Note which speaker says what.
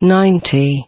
Speaker 1: ninety.